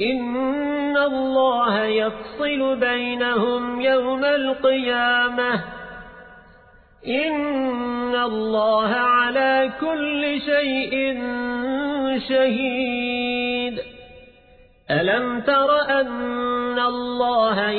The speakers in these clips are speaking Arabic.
إن الله يفصل بينهم يوم القيامة إن الله على كل شيء شهيد ألم تر أن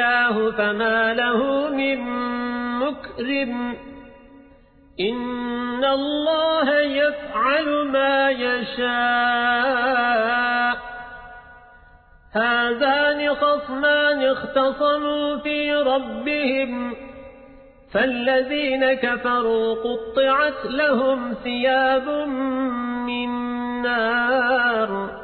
الله فما له من مكرم. إن الله يفعل ما يشاء. هذان خصمان اختصموا في ربهم. فالذين كفروا قطعت لهم ثياب من نار.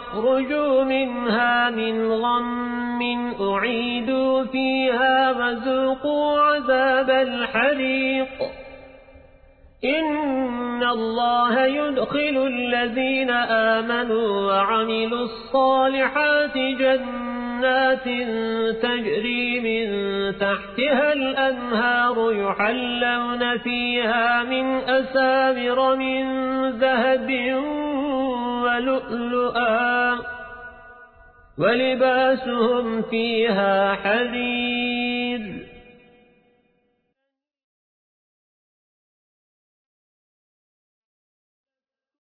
يخرجوا منها من غم أعيدوا فيها وذوقوا عذاب الحريق. إن الله يدخل الذين آمنوا وعملوا الصالحات جنات تجري من تحتها الأنهار يحلون فيها من أسابر من ذهب ولؤلؤا ولباسهم فيها حرير